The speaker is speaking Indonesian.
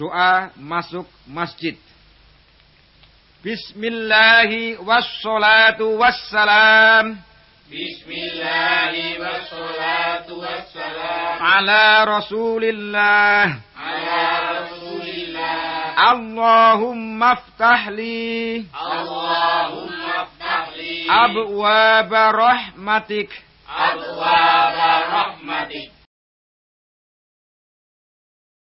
doa masuk masjid. Bismillahi wassalatu wassalam. Bismillahi wassalatu wassalam. Ala rasulillah. Ala rasulillah. Allahumma aftah li. Allahumma aftah li. Abwaba rahmatik. Abwaba rahmatik.